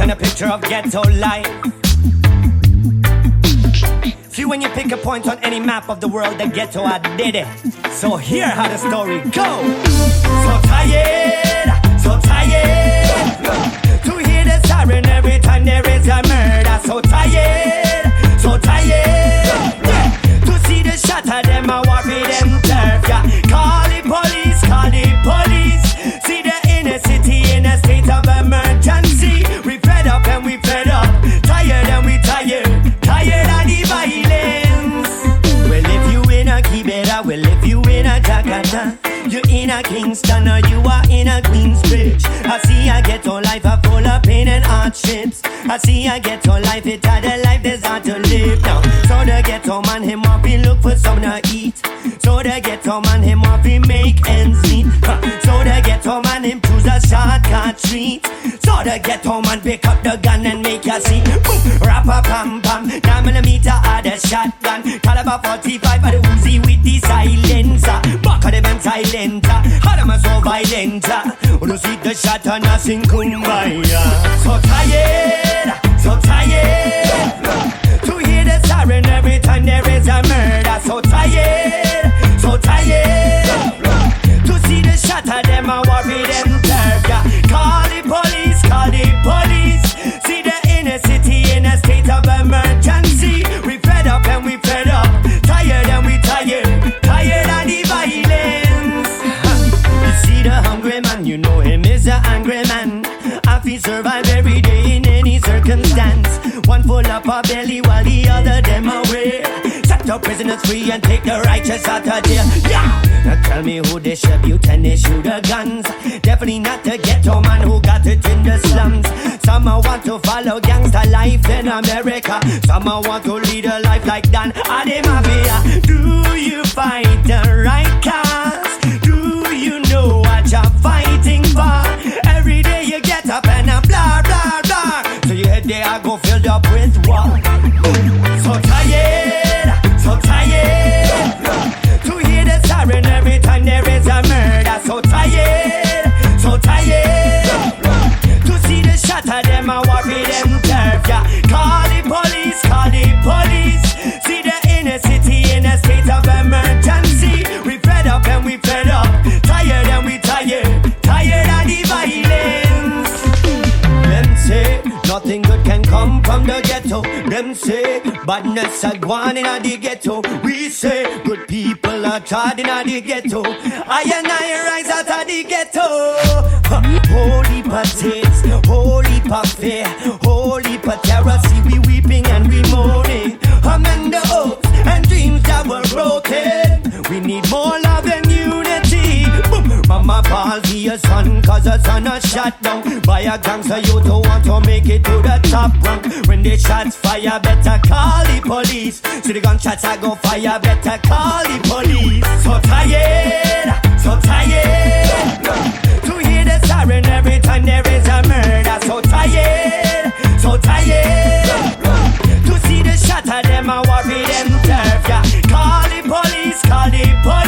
painting a picture of ghetto life. See, when you pick a point on any map of the world, the ghetto, I did it. So here how the story go. So well, if you in a Jakarta, you in a Kingston or you are in a Queensbridge. I see get on life, I full of pain and hardships. I see get on life, it's hard a life there's hard to live now. So the ghetto man, him up, he look for something to eat. So the ghetto man, him up, he make ends meet. So the ghetto man, him choose a shortcut street. So the ghetto man, pick up the gun and make a scene. Boom, pam pam, nine millimeter of the shotgun. Caliber 45 for the Uzi. Back of them and silencer. How them a so violent? uh. You see the shot and a sing kumbaya. So man, you know him is a angry man. I feel survive every day in any circumstance. One full up a belly while the other them away. Set the prisoners free and take the righteous out of jail. Yeah! Now tell me who distribute and issue the guns. Definitely not the ghetto man who got it in the slums. Some want to follow gangster life in America. Some want to lead a life like from the ghetto. Them say badness are gone in the ghetto. We say good people are tried in the ghetto. I and I rise out of the ghetto. Holy potatoes, holy fear, holy terror. See we weeping and we moaning. Amend the hopes and dreams that were broken. We need more love and unity. Mama ball be a son, cause a son a shot down by a gangster. You top rank. When they shots fire, better call the police. See the gunshots I go fire, better call the police. So tired, so tired. To hear the siren every time there is a murder. So tired, so tired. To see the shot of them, I worry them turf. Yeah, call the police, call the police.